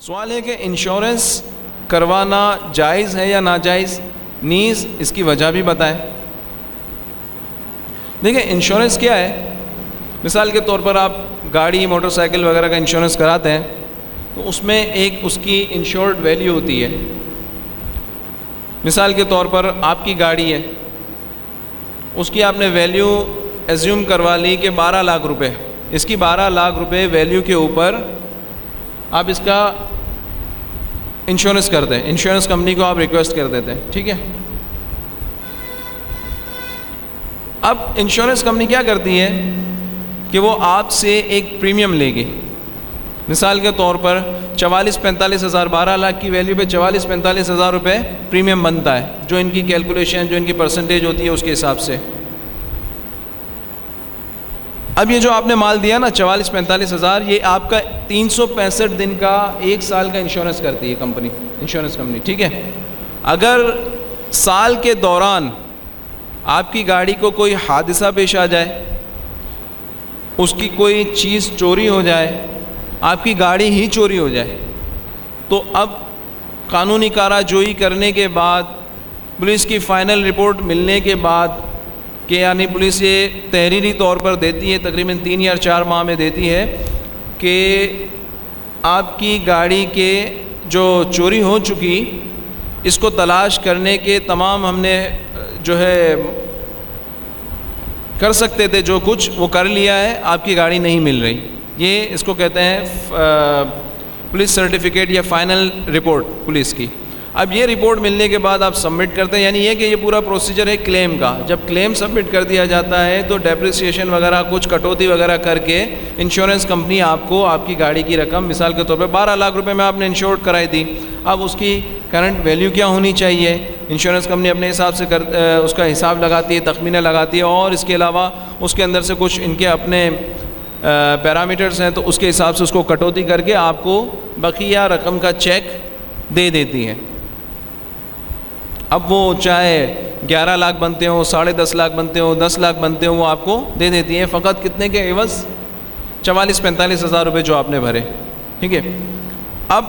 سوال ہے کہ انشورنس کروانا جائز ہے یا ناجائز؟ نیز اس کی وجہ بھی بتائیں۔ دیکھیں، انشورنس کیا ہے؟ مثال کے طور پر آپ گاڑی، موٹر سائیکل وغیرہ کا انشورنس کراتے ہیں، تو اس میں ایک اس کی انشورڈ ویلیو ہوتی ہے۔ مثال کے طور پر آپ کی گاڑی ہے، اس کی آپ نے ویلیو ایزیوم کروا لی کہ بارہ لاکھ روپے۔ اس کی بارہ لاکھ روپے ویلیو کے اوپر آپ اس کا انشورنس کر دیں انشورنس کمپنی کو آپ ریکویسٹ کر دیتے ہیں. ٹھیک ہے؟ اب انشورنس کمپنی کیا کرتی ہے کہ وہ آپ سے ایک پریمیم لے گی. مثال کے طور پر چوالیس پینتالیس ہزار، بارہ لاکھ کی ویلیو پہ چوالیس پینتالیس ہزار روپے پریمیم بنتا ہے. جو ان کی کیلکولیشن جو ان کی پرسنٹیج ہوتی ہے، اس کے حساب سے. اب یہ جو آپ نے مال دیا نا چوالیس پینتالیس ہزار، یہ آپ کا تین سو پینسٹھ دن کا ایک سال کا انشورنس کرتی ہے کمپنی، انشورنس کمپنی، ٹھیک ہے؟ اگر سال کے دوران آپ کی گاڑی کو کوئی حادثہ پیش آ جائے، اس کی کوئی چیز چوری ہو جائے، آپ کی گاڑی ہی چوری ہو جائے، تو اب قانونی کارا جوئی کرنے کے بعد، پولیس کی فائنل رپورٹ ملنے کے بعد کہ یعنی پولیس یہ تحریری طور پر دیتی ہے، تقریباً تین یا چار ماہ میں دیتی ہے کہ آپ کی گاڑی کے جو چوری ہو چکی، اس کو تلاش کرنے کے تمام ہم نے، جو ہے، کر سکتے تھے جو کچھ، وہ کر لیا ہے، آپ کی گاڑی نہیں مل رہی۔ یہ اس کو کہتے ہیں پولیس سرٹیفکیٹ یا فائنل رپورٹ پولیس کی۔ اب یہ رپورٹ ملنے کے بعد آپ سبمٹ کرتے ہیں یعنی یہ کہ یہ پورا پروسیجر ہے کلیم کا۔ جب کلیم سبمٹ کر دیا جاتا ہے تو ڈیپریسیشن وغیرہ، کچھ کٹوتی وغیرہ کر کے انشورنس کمپنی آپ کو آپ کی گاڑی کی رقم، مثال کے طور پہ بارہ لاکھ روپے میں آپ نے انشور کرائی تھی اب اس کی کرنٹ ویلیو کیا ہونی چاہیے؟ انشورنس کمپنی اپنے حساب سے کر اس کا حساب لگاتی ہے، تخمینہ لگاتی ہے، اور اس کے علاوہ اس کے اندر سے کچھ ان کے اپنے پیرامیٹرس ہیں تو اس کے حساب سے اس کو کٹوتی کر کے آپ کو بقیہ رقم کا چیک دے دیتی ہے۔ اب وہ چاہے گیارہ لاکھ بنتے ہوں، ساڑھے دس لاکھ بنتے ہوں، دس لاکھ بنتے ہوں، وہ آپ کو دے دیتی ہیں۔ فقط کتنے کے؟ عوض چوالیس، پینتالیس ہزار روپے جو آپ نے بھرے۔ ٹھیک ہے؟ اب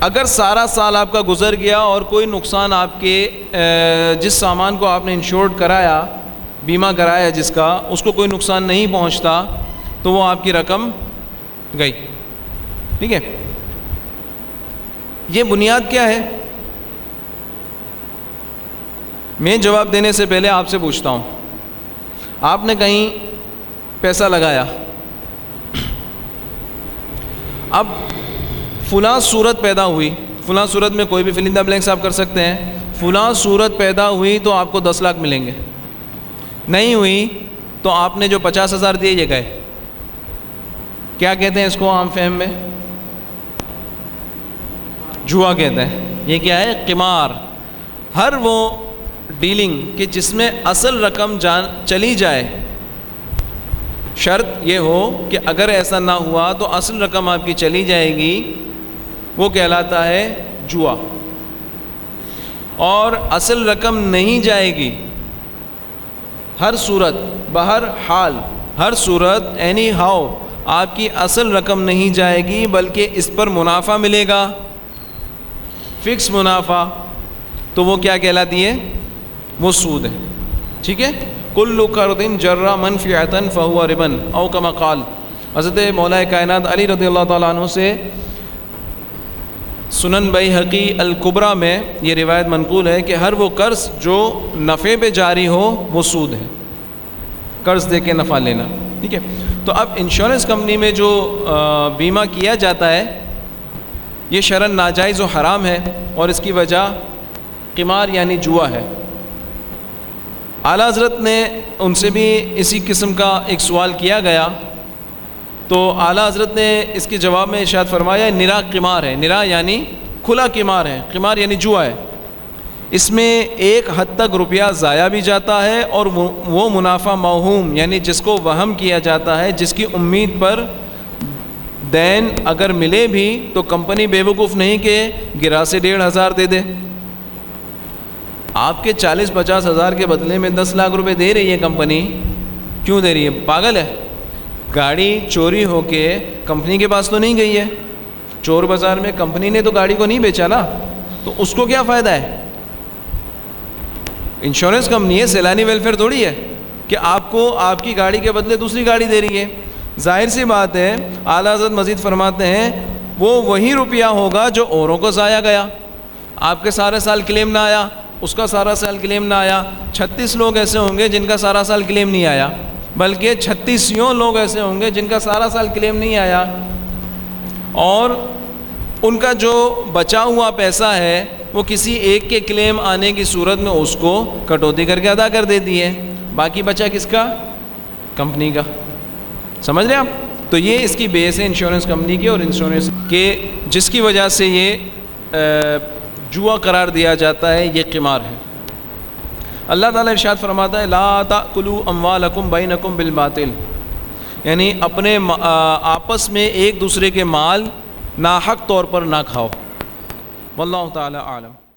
اگر سارا سال آپ کا گزر گیا اور کوئی نقصان آپ کے جس سامان کو آپ نے انشورڈ کرایا، بیمہ کرایا جس کا، اس کو کوئی نقصان نہیں پہنچتا، تو وہ آپ کی رقم گئی۔ ٹھیک ہے؟ یہ بنیاد کیا ہے؟ میں جواب دینے سے پہلے آپ سے پوچھتا ہوں۔ آپ نے کہیں پیسہ لگایا؟ اب فلاں صورت پیدا ہوئی۔ فلاں صورت میں کوئی بھی فلندہ بلینکس آپ کر سکتے ہیں۔ فلاں صورت پیدا ہوئی تو آپ کو دس لاکھ ملیں گے۔ نہیں ہوئی تو آپ نے جو پچاس ہزار دیے یہ گئے۔ کیا کہتے ہیں اس کو عام فہم میں؟ جوا کہتے ہیں۔ یہ کیا ہے؟ قمار۔ ہر وہ ڈیلنگ کہ جس میں اصل رقم جان چلی جائے۔ شرط یہ ہو کہ اگر ایسا نہ ہوا تو اصل رقم آپ کی چلی جائے گی۔ وہ کہلاتا ہے جوا۔ اور اصل رقم نہیں جائے گی۔ ہر صورت، بہر حال، ہر صورت اینی ہاؤ آپ کی اصل رقم نہیں جائے گی بلکہ اس پر منافع ملے گا۔ فکس منافع۔ تو وہ کیا کہلاتی ہے؟ وہ سود ہے۔ ٹھیک ہے؟ کل کردن جرا منفی عطن فہو ربن، او کما قال۔ حضرت مولا کائنات علی رضی اللہ تعالیٰ عنہ سے سنن بئی حقی القبرا میں یہ روایت منقول ہے کہ ہر وہ قرض جو نفع پہ جاری ہو، وہ سود ہے۔ قرض دے کے نفع لینا۔ ٹھیک ہے؟ تو اب انشورنس کمپنی میں جو بیمہ کیا جاتا ہے، یہ شرن ناجائز و حرام ہے اور اس کی وجہ قمار یعنی جوا ہے۔ اعلیٰ حضرت نے ان سے بھی اسی قسم کا ایک سوال کیا گیا۔ تو اعلیٰ حضرت نے اس کے جواب میں ارشاد فرمایا، نرا قمار ہے، نرا یعنی کھلا قمار ہے، قمار یعنی جوا ہے۔ اس میں ایک حد تک روپیہ ضائع بھی جاتا ہے اور وہ منافع موہوم یعنی جس کو وہم کیا جاتا ہے، جس کی امید پر دین اگر ملے بھی تو کمپنی بے وقوف نہیں کہ گرا سے ڈیڑھ ہزار دے دے۔ آپ کے چالیس پچاس ہزار کے بدلے میں دس لاکھ روپے دے رہی ہے کمپنی؟ کیوں دے رہی ہے؟ پاگل ہے۔ گاڑی چوری ہو کے کمپنی کے پاس تو نہیں گئی ہے۔ چور بازار میں کمپنی نے تو گاڑی کو نہیں بیچا نا۔ تو اس کو کیا فائدہ ہے؟ انشورنس کمپنی ہے، سیلانی ویلفیئر تھوڑی ہے کہ آپ کو آپ کی گاڑی کے بدلے دوسری گاڑی دے رہی ہے۔ ظاہر سی بات ہے، اعلیٰ حضرت مزید فرماتے ہیں، وہ وہی روپیہ ہوگا جو اوروں کو ضائع گیا۔ آپ کے سارے سال کلیم نہ آیا۔ اس کا سارا سال کلیم نہ آیا۔ چھتیس لوگ ایسے ہوں گے جن کا سارا سال کلیم نہیں آیا۔ بلکہ چھتیسیوں لوگ ایسے ہوں گے جن کا سارا سال کلیم نہیں آیا۔ اور ان کا جو بچا ہوا پیسہ ہے، وہ کسی ایک کے کلیم آنے کی صورت میں اس کو کٹوتی کر کے ادا کر دیتی ہے۔ باقی بچا کس کا؟ کمپنی کا۔ سمجھ رہے آپ؟ تو یہ اس کی بیس ہے انشورنس کمپنی کی اور انشورنس کے، جس کی وجہ سے یہ جوا قرار دیا جاتا ہے، یہ قمار ہے۔ اللہ تعالیٰ ارشاد فرماتا ہے، لا تاکلوا اموالکم بینکم بالباطل۔ یعنی اپنے آپس میں ایک دوسرے کے مال ناحق طور پر نہ کھاؤ۔ واللہ تعالیٰ عالم